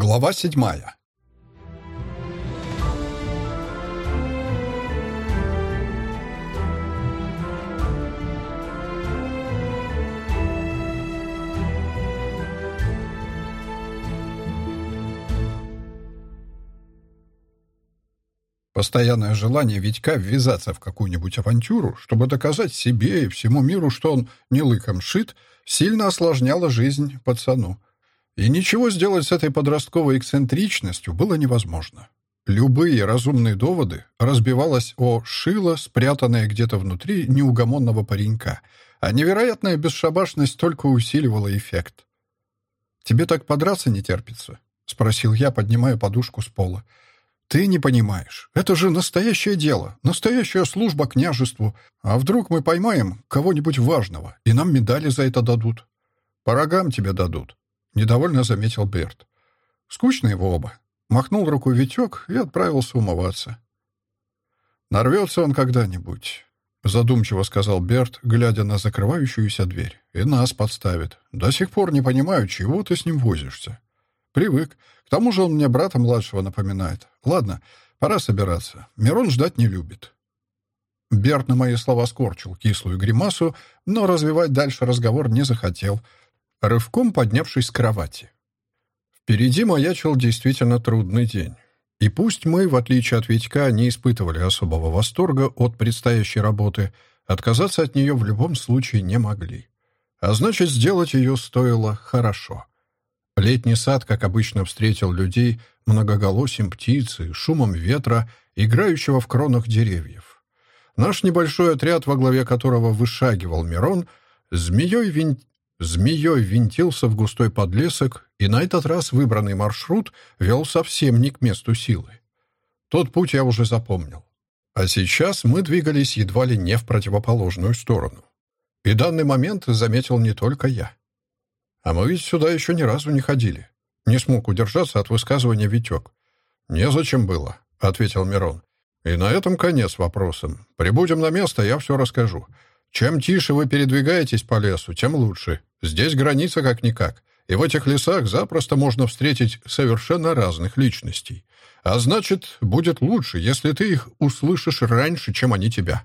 Глава седьмая. Постоянное желание Витька ввязаться в какую-нибудь авантюру, чтобы доказать себе и всему миру, что он не лыком шит, сильно осложняло жизнь пацану. И ничего сделать с этой подростковой эксцентричностью было невозможно. Любые разумные доводы разбивалось о шило, спрятанное где-то внутри неугомонного паренька, а невероятная бесшабашность только усиливала эффект. «Тебе так подраться не терпится?» — спросил я, поднимая подушку с пола. «Ты не понимаешь. Это же настоящее дело, настоящая служба княжеству. А вдруг мы поймаем кого-нибудь важного, и нам медали за это дадут? По рогам тебе дадут», — недовольно заметил Берт. Скучно его оба. Махнул рукой Витек и отправился умываться. «Нарвется он когда-нибудь», — задумчиво сказал Берт, глядя на закрывающуюся дверь. «И нас подставит. До сих пор не понимаю, чего ты с ним возишься». «Привык. К тому же он мне брата младшего напоминает. Ладно, пора собираться. Мирон ждать не любит». Берт на мои слова скорчил кислую гримасу, но развивать дальше разговор не захотел, рывком поднявшись с кровати. Впереди маячил действительно трудный день. И пусть мы, в отличие от Витька, не испытывали особого восторга от предстоящей работы, отказаться от нее в любом случае не могли. А значит, сделать ее стоило хорошо. Летний сад, как обычно, встретил людей многоголосием птицы, шумом ветра, играющего в кронах деревьев. Наш небольшой отряд, во главе которого вышагивал Мирон, змеей, вин... змеей винтился в густой подлесок, и на этот раз выбранный маршрут вел совсем не к месту силы. Тот путь я уже запомнил. А сейчас мы двигались едва ли не в противоположную сторону. И данный момент заметил не только я. А мы ведь сюда еще ни разу не ходили. Не смог удержаться от высказывания Витек. «Незачем было», — ответил Мирон. «И на этом конец вопросам. Прибудем на место, я все расскажу. Чем тише вы передвигаетесь по лесу, тем лучше. Здесь граница как-никак. И в этих лесах запросто можно встретить совершенно разных личностей. А значит, будет лучше, если ты их услышишь раньше, чем они тебя».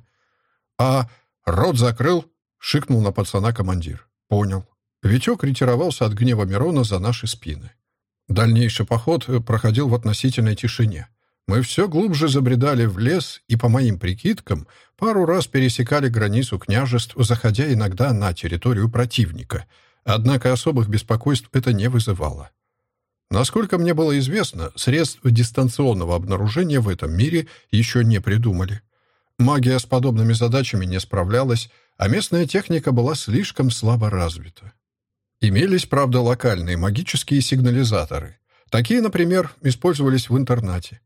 «А рот закрыл?» — шикнул на пацана командир. «Понял. Витек ретировался от гнева Мирона за наши спины. Дальнейший поход проходил в относительной тишине. Мы все глубже забредали в лес и, по моим прикидкам, пару раз пересекали границу княжеств, заходя иногда на территорию противника. Однако особых беспокойств это не вызывало. Насколько мне было известно, средств дистанционного обнаружения в этом мире еще не придумали. Магия с подобными задачами не справлялась, а местная техника была слишком слабо развита. Имелись, правда, локальные магические сигнализаторы. Такие, например, использовались в интернате.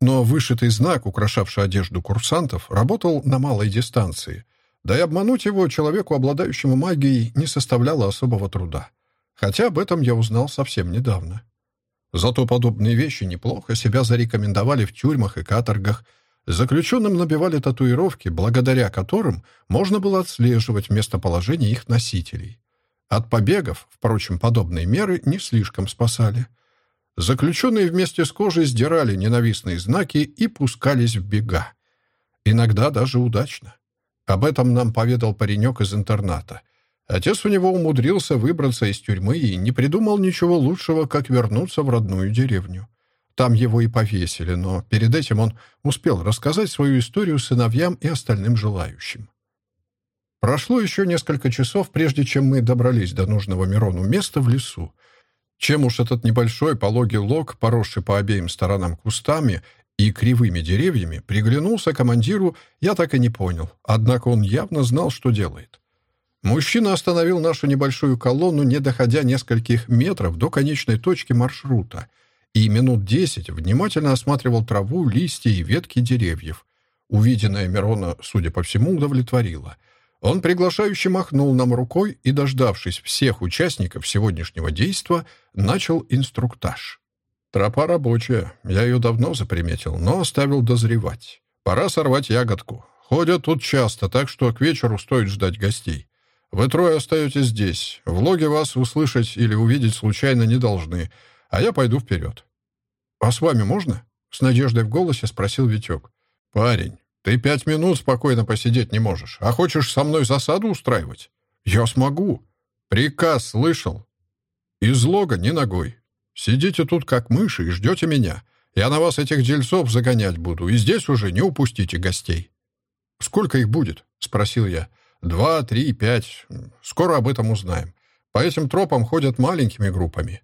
Но вышитый знак, украшавший одежду курсантов, работал на малой дистанции. Да и обмануть его человеку, обладающему магией, не составляло особого труда. Хотя об этом я узнал совсем недавно. Зато подобные вещи неплохо себя зарекомендовали в тюрьмах и каторгах. Заключенным набивали татуировки, благодаря которым можно было отслеживать местоположение их носителей. От побегов, впрочем, подобные меры не слишком спасали. Заключенные вместе с кожей сдирали ненавистные знаки и пускались в бега. Иногда даже удачно. Об этом нам поведал паренек из интерната. Отец у него умудрился выбраться из тюрьмы и не придумал ничего лучшего, как вернуться в родную деревню. Там его и повесили, но перед этим он успел рассказать свою историю сыновьям и остальным желающим. Прошло еще несколько часов, прежде чем мы добрались до нужного Мирону места в лесу. Чем уж этот небольшой пологий лог, поросший по обеим сторонам кустами и кривыми деревьями, приглянулся командиру, я так и не понял. Однако он явно знал, что делает. Мужчина остановил нашу небольшую колонну, не доходя нескольких метров до конечной точки маршрута, и минут десять внимательно осматривал траву, листья и ветки деревьев. Увиденное Мирона, судя по всему, удовлетворило — он приглашающе махнул нам рукой и, дождавшись всех участников сегодняшнего действа, начал инструктаж. Тропа рабочая, я ее давно заприметил, но оставил дозревать. Пора сорвать ягодку. Ходят тут часто, так что к вечеру стоит ждать гостей. Вы трое остаетесь здесь. В логе вас услышать или увидеть случайно не должны. а я пойду вперед». «А с вами можно?» — с надеждой в голосе спросил Витек. «Парень, ты пять минут спокойно посидеть не можешь, а хочешь со мной засаду устраивать?» «Я смогу». «Приказ слышал?» «Из лога ни ногой. Сидите тут как мыши и ждете меня. Я на вас этих дельцов загонять буду, и здесь уже не упустите гостей». «Сколько их будет?» — спросил я. «Два, три, пять. Скоро об этом узнаем. По этим тропам ходят маленькими группами.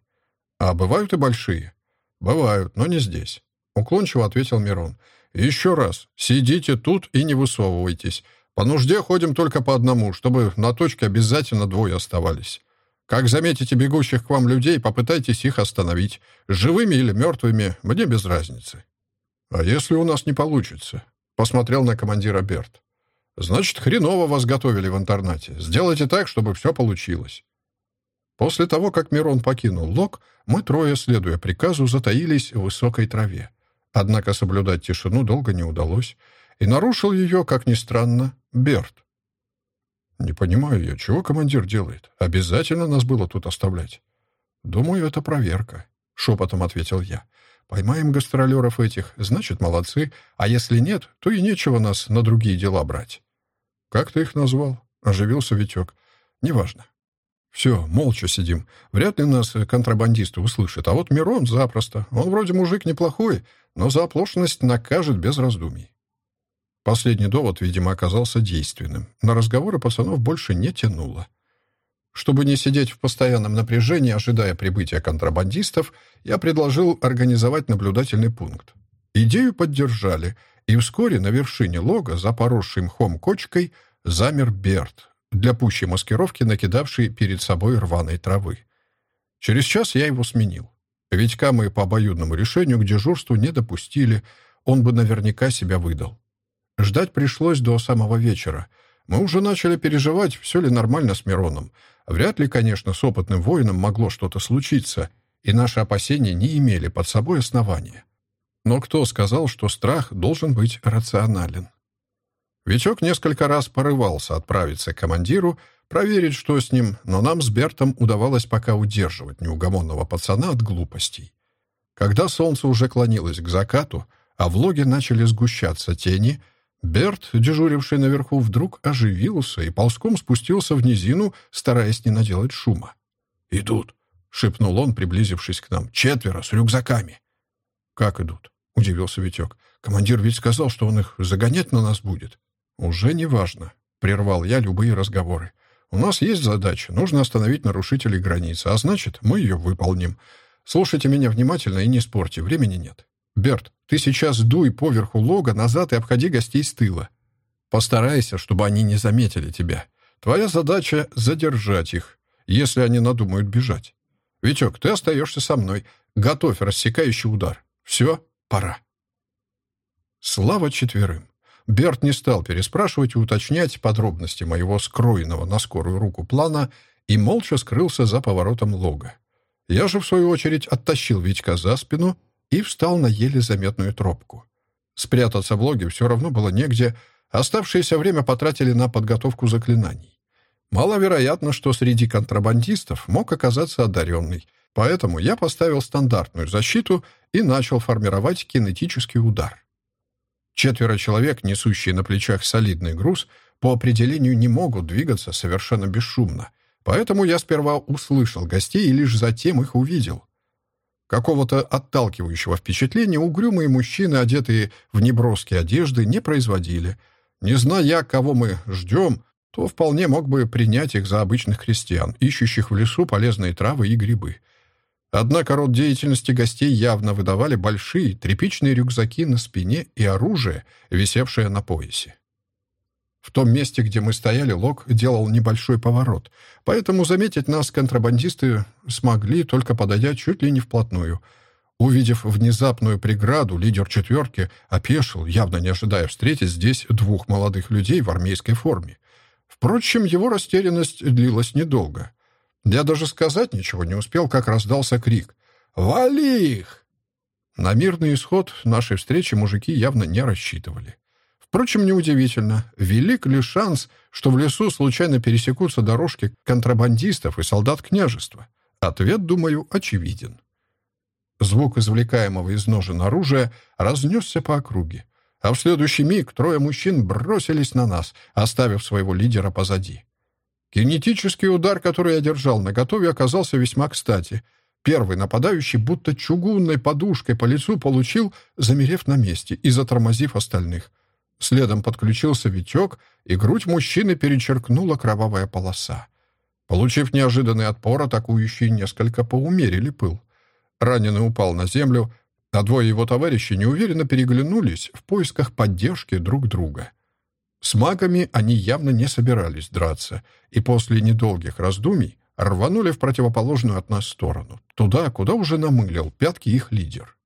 А бывают и большие?» «Бывают, но не здесь», — уклончиво ответил Мирон. «Еще раз, сидите тут и не высовывайтесь. По нужде ходим только по одному, чтобы на точке обязательно двое оставались. Как заметите бегущих к вам людей, попытайтесь их остановить. Живыми или мертвыми, мне без разницы». «А если у нас не получится?» — посмотрел на командира Берт. «Значит, хреново вас готовили в интернате. Сделайте так, чтобы все получилось». После того, как Мирон покинул лог, мы трое, следуя приказу, затаились в высокой траве. Однако соблюдать тишину долго не удалось, и нарушил ее, как ни странно, Берт. «Не понимаю я, чего командир делает? Обязательно нас было тут оставлять?» «Думаю, это проверка», — шепотом ответил я. «Поймаем гастролеров этих, значит, молодцы, а если нет, то и нечего нас на другие дела брать». «Как ты их назвал?» — оживился Витек. «Неважно. Все, молча сидим. Вряд ли нас контрабандисты услышат. А вот Мирон запросто. Он вроде мужик неплохой, но за оплошность накажет без раздумий. Последний довод, видимо, оказался действенным. На разговоры пацанов больше не тянуло. Чтобы не сидеть в постоянном напряжении, ожидая прибытия контрабандистов, я предложил организовать наблюдательный пункт. Идею поддержали, и вскоре на вершине лога, за поросшей мхом кочкой, замер Берт, для пущей маскировки накидавший перед собой рваной травы. Через час я его сменил. Витька мы по обоюдному решению к дежурству не допустили, он бы наверняка себя выдал. Ждать пришлось до самого вечера. Мы уже начали переживать, все ли нормально с Мироном. Вряд ли, конечно, с опытным воином могло что-то случиться, и наши опасения не имели под собой основания. Но кто сказал, что страх должен быть рационален? Витек несколько раз порывался отправиться к командиру, проверить, что с ним, но нам с Бертом удавалось пока удерживать неугомонного пацана от глупостей. Когда солнце уже клонилось к закату, а в логе начали сгущаться тени, Берт, дежуривший наверху, вдруг оживился и ползком спустился в низину, стараясь не наделать шума. «Идут», — шепнул он, приблизившись к нам. «Четверо, с рюкзаками». «Как идут?» — удивился Витек. «Командир ведь сказал, что он их загонять на нас будет». «Уже не важно», — прервал я любые разговоры. «У нас есть задача. Нужно остановить нарушителей границы, а значит, мы ее выполним. Слушайте меня внимательно и не спорьте, времени нет. Берт, ты сейчас дуй поверху лога назад и обходи гостей с тыла. Постарайся, чтобы они не заметили тебя. Твоя задача — задержать их, если они надумают бежать. Витек, ты остаешься со мной. Готовь рассекающий удар. Все, пора». Слава четверым. Берт не стал переспрашивать и уточнять подробности моего скроенного на скорую руку плана и молча скрылся за поворотом лога. Я же, в свою очередь, оттащил Витька за спину и встал на еле заметную тропку. Спрятаться в логе все равно было негде, оставшееся время потратили на подготовку заклинаний. Маловероятно, что среди контрабандистов мог оказаться одаренный, поэтому я поставил стандартную защиту и начал формировать кинетический удар. Четверо человек, несущие на плечах солидный груз, по определению не могут двигаться совершенно бесшумно. Поэтому я сперва услышал гостей и лишь затем их увидел. Какого-то отталкивающего впечатления угрюмые мужчины, одетые в неброские одежды, не производили. Не зная, кого мы ждем, то вполне мог бы принять их за обычных крестьян, ищущих в лесу полезные травы и грибы. Однако род деятельности гостей явно выдавали большие тряпичные рюкзаки на спине и оружие, висевшее на поясе. В том месте, где мы стояли, Лок делал небольшой поворот, поэтому заметить нас контрабандисты смогли, только подойдя чуть ли не вплотную. Увидев внезапную преграду, лидер четверки опешил, явно не ожидая встретить здесь двух молодых людей в армейской форме. Впрочем, его растерянность длилась недолго — я даже сказать ничего не успел, как раздался крик. «Вали их!» На мирный исход нашей встречи мужики явно не рассчитывали. Впрочем, неудивительно. Велик ли шанс, что в лесу случайно пересекутся дорожки контрабандистов и солдат княжества? Ответ, думаю, очевиден. Звук извлекаемого из ножен оружия разнесся по округе. А в следующий миг трое мужчин бросились на нас, оставив своего лидера позади. Кинетический удар, который я держал наготове, оказался весьма кстати. Первый нападающий будто чугунной подушкой по лицу получил, замерев на месте и затормозив остальных. Следом подключился Витек, и грудь мужчины перечеркнула кровавая полоса. Получив неожиданный отпор, атакующие несколько поумерили пыл. Раненый упал на землю, а двое его товарищей неуверенно переглянулись в поисках поддержки друг друга. С магами они явно не собирались драться, и после недолгих раздумий рванули в противоположную от нас сторону, туда, куда уже намылил пятки их лидер.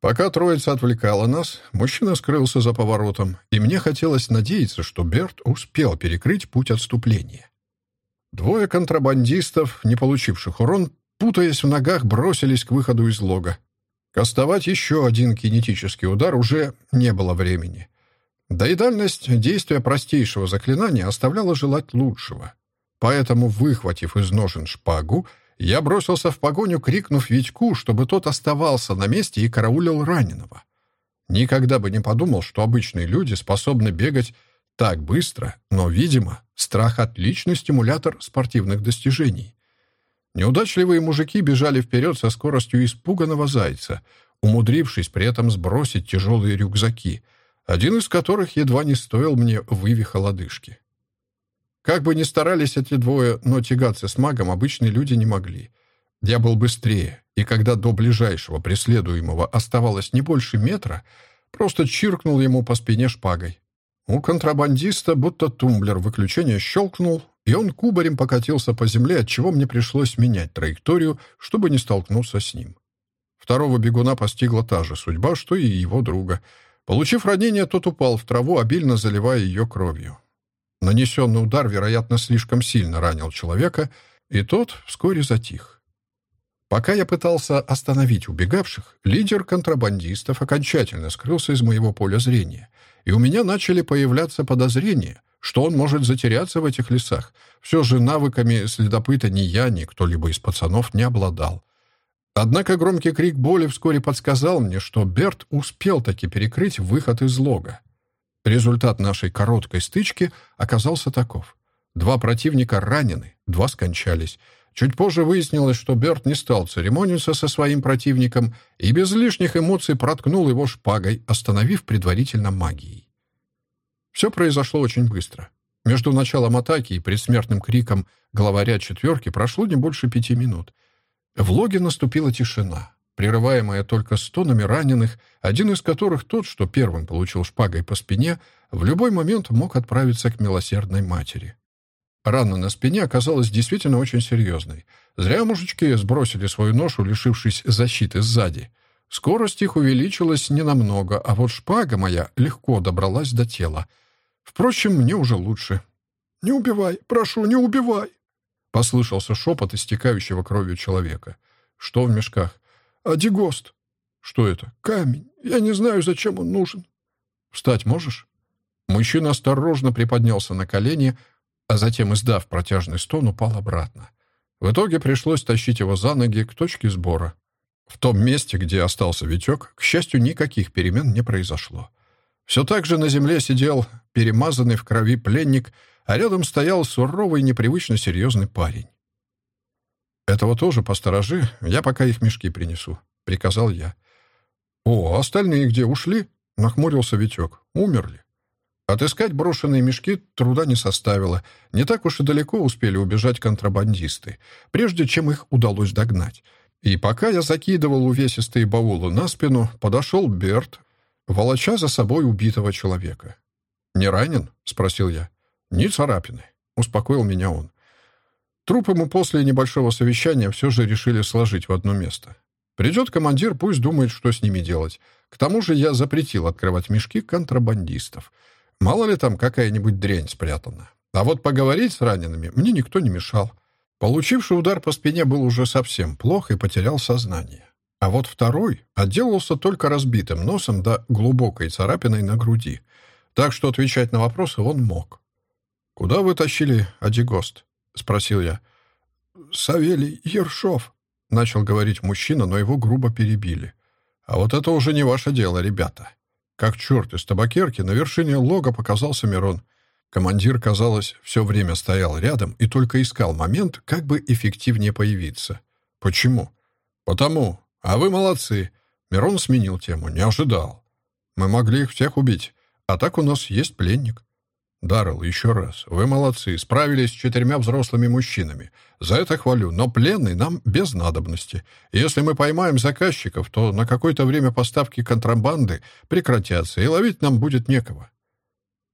Пока троица отвлекала нас, мужчина скрылся за поворотом, и мне хотелось надеяться, что Берт успел перекрыть путь отступления. Двое контрабандистов, не получивших урон, путаясь в ногах, бросились к выходу из лога. Кастовать еще один кинетический удар уже не было времени. Да и дальность действия простейшего заклинания оставляла желать лучшего. Поэтому, выхватив из ножен шпагу, я бросился в погоню, крикнув Витьку, чтобы тот оставался на месте и караулил раненого. Никогда бы не подумал, что обычные люди способны бегать так быстро, но, видимо, страх — отличный стимулятор спортивных достижений. Неудачливые мужики бежали вперед со скоростью испуганного зайца, умудрившись при этом сбросить тяжелые рюкзаки, один из которых едва не стоил мне вывиха лодыжки. Как бы ни старались эти двое, но тягаться с магом обычные люди не могли. Я был быстрее, и когда до ближайшего преследуемого оставалось не больше метра, просто чиркнул ему по спине шпагой. У контрабандиста будто тумблер выключения щелкнул, и он кубарем покатился по земле, отчего мне пришлось менять траекторию, чтобы не столкнуться с ним. Второго бегуна постигла та же судьба, что и его друга. Получив ранение, тот упал в траву, обильно заливая ее кровью. Нанесенный удар, вероятно, слишком сильно ранил человека, и тот вскоре затих. Пока я пытался остановить убегавших, лидер контрабандистов окончательно скрылся из моего поля зрения, и у меня начали появляться подозрения, что он может затеряться в этих лесах. Все же навыками следопыта ни я, ни кто-либо из пацанов не обладал. Однако громкий крик боли вскоре подсказал мне, что Берт успел таки перекрыть выход из лога. Результат нашей короткой стычки оказался таков. Два противника ранены, два скончались — Чуть позже выяснилось, что Берт не стал церемониться со своим противником и без лишних эмоций проткнул его шпагой, остановив предварительно магией. Все произошло очень быстро. Между началом атаки и предсмертным криком главаря четверки прошло не больше пяти минут. В логе наступила тишина, прерываемая только стонами раненых, один из которых тот, что первым получил шпагой по спине, в любой момент мог отправиться к милосердной матери. Рана на спине оказалась действительно очень серьезной. Зря мужички сбросили свою ношу, лишившись защиты сзади. Скорость их увеличилась ненамного, а вот шпага моя легко добралась до тела. Впрочем, мне уже лучше. «Не убивай! Прошу, не убивай!» Послышался шепот истекающего кровью человека. «Что в мешках?» «Адигост!» «Что это?» «Камень. Я не знаю, зачем он нужен». «Встать можешь?» Мужчина осторожно приподнялся на колени, а затем, издав протяжный стон, упал обратно. В итоге пришлось тащить его за ноги к точке сбора. В том месте, где остался Витек, к счастью, никаких перемен не произошло. Все так же на земле сидел перемазанный в крови пленник, а рядом стоял суровый, непривычно серьезный парень. «Этого тоже посторожи, я пока их мешки принесу», — приказал я. «О, остальные где, ушли?» — нахмурился Витек. «Умерли». Отыскать брошенные мешки труда не составило. Не так уж и далеко успели убежать контрабандисты, прежде чем их удалось догнать. И пока я закидывал увесистые баулы на спину, подошел Берт, волоча за собой убитого человека. «Не ранен?» — спросил я. «Ни царапины», — успокоил меня он. Труп ему после небольшого совещания все же решили сложить в одно место. Придет командир, пусть думает, что с ними делать. К тому же я запретил открывать мешки контрабандистов — Мало ли там какая-нибудь дрянь спрятана. А вот поговорить с ранеными мне никто не мешал. Получивший удар по спине был уже совсем плох и потерял сознание. А вот второй отделался только разбитым носом да глубокой царапиной на груди. Так что отвечать на вопросы он мог. «Куда вы тащили Адигост?» — спросил я. «Савелий Ершов», — начал говорить мужчина, но его грубо перебили. «А вот это уже не ваше дело, ребята». Как черт из табакерки на вершине лога показался Мирон. Командир, казалось, все время стоял рядом и только искал момент, как бы эффективнее появиться. «Почему?» «Потому. А вы молодцы». Мирон сменил тему. «Не ожидал. Мы могли их всех убить. А так у нас есть пленник». «Даррелл, еще раз. Вы молодцы. Справились с четырьмя взрослыми мужчинами. За это хвалю. Но пленный нам без надобности. Если мы поймаем заказчиков, то на какое-то время поставки контрабанды прекратятся, и ловить нам будет некого».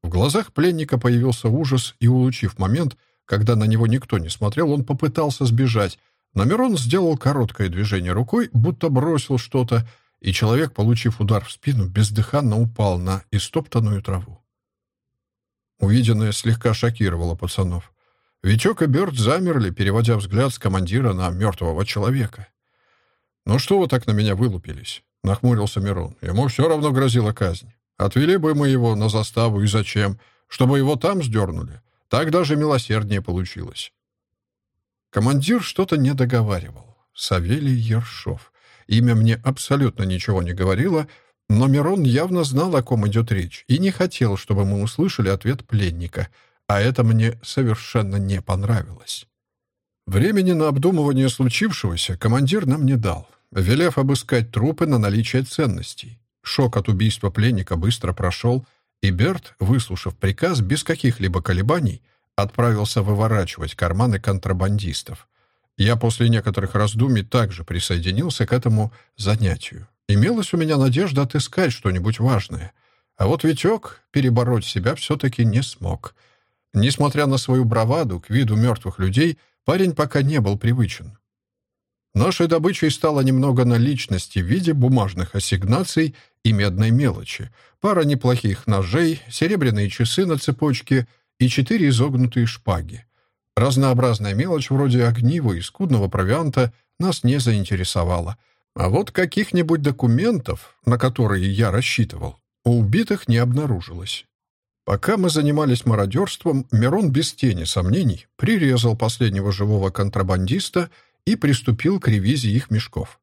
В глазах пленника появился ужас, и, улучив момент, когда на него никто не смотрел, он попытался сбежать. Но Мирон сделал короткое движение рукой, будто бросил что-то, и человек, получив удар в спину, бездыханно упал на истоптанную траву. Увиденное слегка шокировало пацанов. Витек и Бёрд замерли, переводя взгляд с командира на мертвого человека. «Ну что вы так на меня вылупились?» — нахмурился Мирон. «Ему все равно грозила казнь. Отвели бы мы его на заставу, и зачем? Чтобы его там сдернули. Так даже милосерднее получилось». Командир что-то не договаривал. Савелий Ершов. Имя мне абсолютно ничего не говорило, но Мирон явно знал, о ком идет речь, и не хотел, чтобы мы услышали ответ пленника, а это мне совершенно не понравилось. Времени на обдумывание случившегося командир нам не дал, велев обыскать трупы на наличие ценностей. Шок от убийства пленника быстро прошел, и Берт, выслушав приказ без каких-либо колебаний, отправился выворачивать карманы контрабандистов. Я после некоторых раздумий также присоединился к этому занятию. Имелась у меня надежда отыскать что-нибудь важное. А вот Витек перебороть себя все-таки не смог. Несмотря на свою браваду к виду мертвых людей, парень пока не был привычен. Нашей добычей стало немного наличности в виде бумажных ассигнаций и медной мелочи, пара неплохих ножей, серебряные часы на цепочке и четыре изогнутые шпаги. Разнообразная мелочь вроде огнива и скудного провианта нас не заинтересовала — а вот каких-нибудь документов, на которые я рассчитывал, у убитых не обнаружилось. Пока мы занимались мародерством, Мирон без тени сомнений прирезал последнего живого контрабандиста и приступил к ревизии их мешков.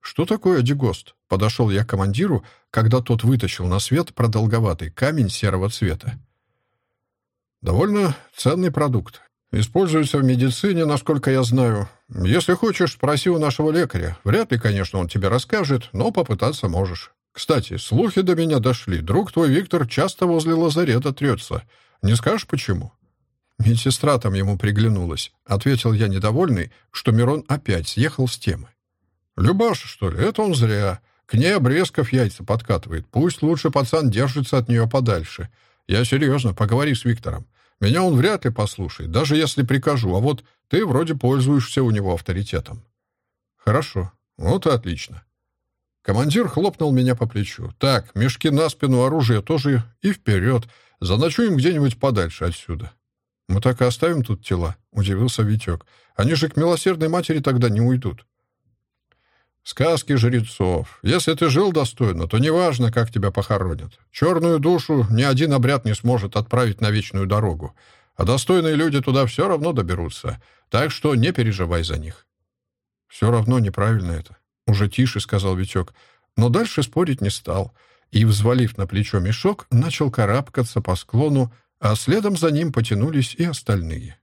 «Что такое дегост?» — подошел я к командиру, когда тот вытащил на свет продолговатый камень серого цвета. «Довольно ценный продукт. Используется в медицине, насколько я знаю. Если хочешь, спроси у нашего лекаря. Вряд ли, конечно, он тебе расскажет, но попытаться можешь. Кстати, слухи до меня дошли. Друг твой Виктор часто возле лазарета трется. Не скажешь, почему?» «Медсестра там ему приглянулась», — ответил я недовольный, что Мирон опять съехал с темы. «Любаша, что ли? Это он зря. К ней обрезков яйца подкатывает. Пусть лучше пацан держится от нее подальше. Я серьезно, поговори с Виктором. Меня он вряд ли послушает, даже если прикажу, а вот ты вроде пользуешься у него авторитетом». «Хорошо. Вот и отлично». Командир хлопнул меня по плечу. «Так, мешки на спину, оружие тоже и вперед. Заночуем где-нибудь подальше отсюда». «Мы так и оставим тут тела?» — удивился Витек. «Они же к милосердной матери тогда не уйдут». «Сказки жрецов. Если ты жил достойно, то неважно, как тебя похоронят. Черную душу ни один обряд не сможет отправить на вечную дорогу, а достойные люди туда все равно доберутся, так что не переживай за них». «Все равно неправильно это», — уже тише сказал Витек, но дальше спорить не стал и, взвалив на плечо мешок, начал карабкаться по склону, а следом за ним потянулись и остальные.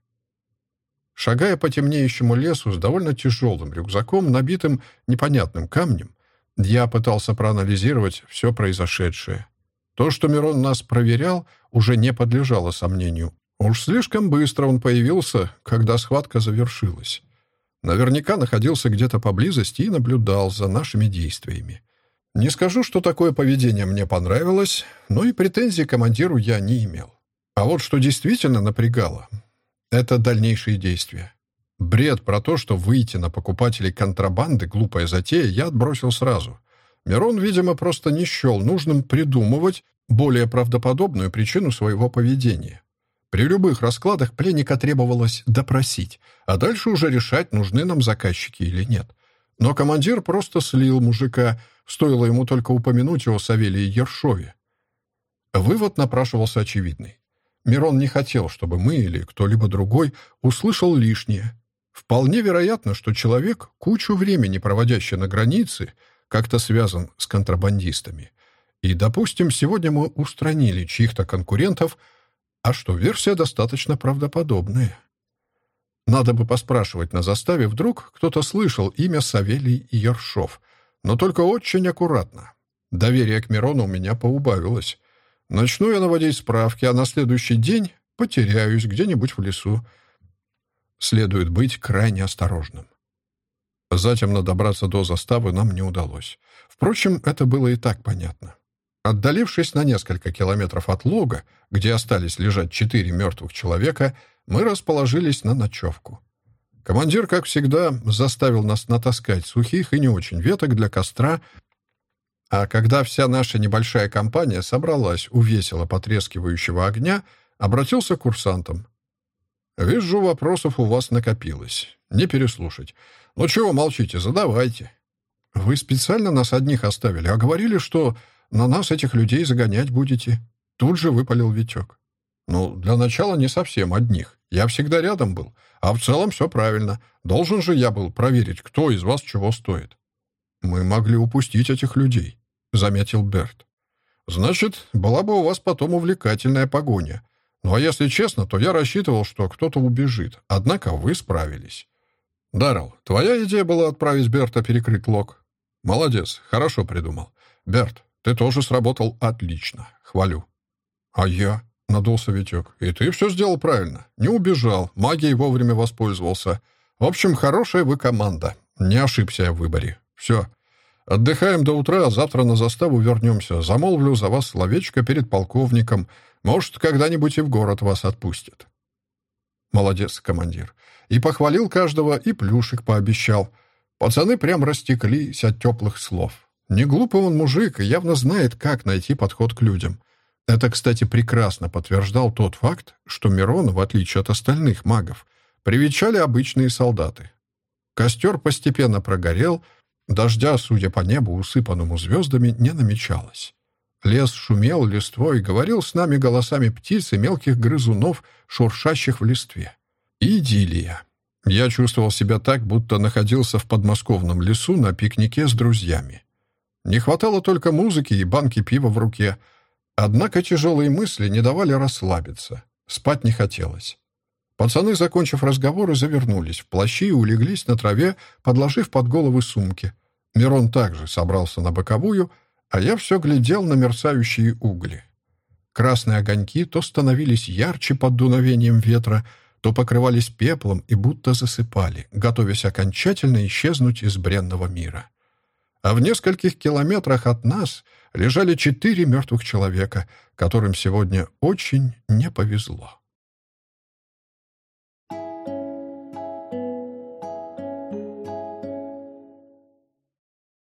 Шагая по темнеющему лесу с довольно тяжелым рюкзаком, набитым непонятным камнем, я пытался проанализировать все произошедшее. То, что Мирон нас проверял, уже не подлежало сомнению. Уж слишком быстро он появился, когда схватка завершилась. Наверняка находился где-то поблизости и наблюдал за нашими действиями. Не скажу, что такое поведение мне понравилось, но и претензий командиру я не имел. А вот что действительно напрягало, это дальнейшие действия. Бред про то, что выйти на покупателей контрабанды — глупая затея, я отбросил сразу. Мирон, видимо, просто не счел нужным придумывать более правдоподобную причину своего поведения. При любых раскладах пленника требовалось допросить, а дальше уже решать, нужны нам заказчики или нет. Но командир просто слил мужика, стоило ему только упомянуть о Савелии Ершове. Вывод напрашивался очевидный. Мирон не хотел, чтобы мы или кто-либо другой услышал лишнее. Вполне вероятно, что человек, кучу времени проводящий на границе, как-то связан с контрабандистами. И, допустим, сегодня мы устранили чьих-то конкурентов, а что версия достаточно правдоподобная. Надо бы поспрашивать на заставе, вдруг кто-то слышал имя Савелий Ершов, но только очень аккуратно. Доверие к Мирону у меня поубавилось. Начну я наводить справки, а на следующий день потеряюсь где-нибудь в лесу. Следует быть крайне осторожным. Затем добраться до заставы нам не удалось. Впрочем, это было и так понятно. Отдалившись на несколько километров от лога, где остались лежать четыре мертвых человека, мы расположились на ночевку. Командир, как всегда, заставил нас натаскать сухих и не очень веток для костра, а когда вся наша небольшая компания собралась у весело потрескивающего огня, обратился к курсантам. «Вижу, вопросов у вас накопилось. Не переслушать. Ну чего молчите, задавайте». «Вы специально нас одних оставили, а говорили, что на нас этих людей загонять будете». Тут же выпалил Витек. «Ну, для начала не совсем одних. Я всегда рядом был. А в целом все правильно. Должен же я был проверить, кто из вас чего стоит». «Мы могли упустить этих людей», — заметил Берт. «Значит, была бы у вас потом увлекательная погоня. Ну а если честно, то я рассчитывал, что кто-то убежит. Однако вы справились». «Даррелл, твоя идея была отправить Берта перекрыть лог?» «Молодец, хорошо придумал. Берт, ты тоже сработал отлично. Хвалю». «А я?» — надулся Витек. «И ты все сделал правильно. Не убежал, магией вовремя воспользовался. В общем, хорошая вы команда. Не ошибся я в выборе. Все. Отдыхаем до утра, а завтра на заставу вернемся. Замолвлю за вас словечко перед полковником. Может, когда-нибудь и в город вас отпустят». Молодец, командир. И похвалил каждого, и плюшек пообещал. Пацаны прям растеклись от теплых слов. Не глупый он мужик и явно знает, как найти подход к людям. Это, кстати, прекрасно подтверждал тот факт, что Мирона, в отличие от остальных магов, привечали обычные солдаты. Костер постепенно прогорел, дождя, судя по небу, усыпанному звездами, не намечалось. Лес шумел листвой, говорил с нами голосами птиц и мелких грызунов, шуршащих в листве. Идиллия. Я чувствовал себя так, будто находился в подмосковном лесу на пикнике с друзьями. Не хватало только музыки и банки пива в руке — Однако тяжелые мысли не давали расслабиться. Спать не хотелось. Пацаны, закончив разговоры, завернулись в плащи и улеглись на траве, подложив под головы сумки. Мирон также собрался на боковую, а я все глядел на мерцающие угли. Красные огоньки то становились ярче под дуновением ветра, то покрывались пеплом и будто засыпали, готовясь окончательно исчезнуть из бренного мира. А в нескольких километрах от нас лежали четыре мертвых человека, которым сегодня очень не повезло.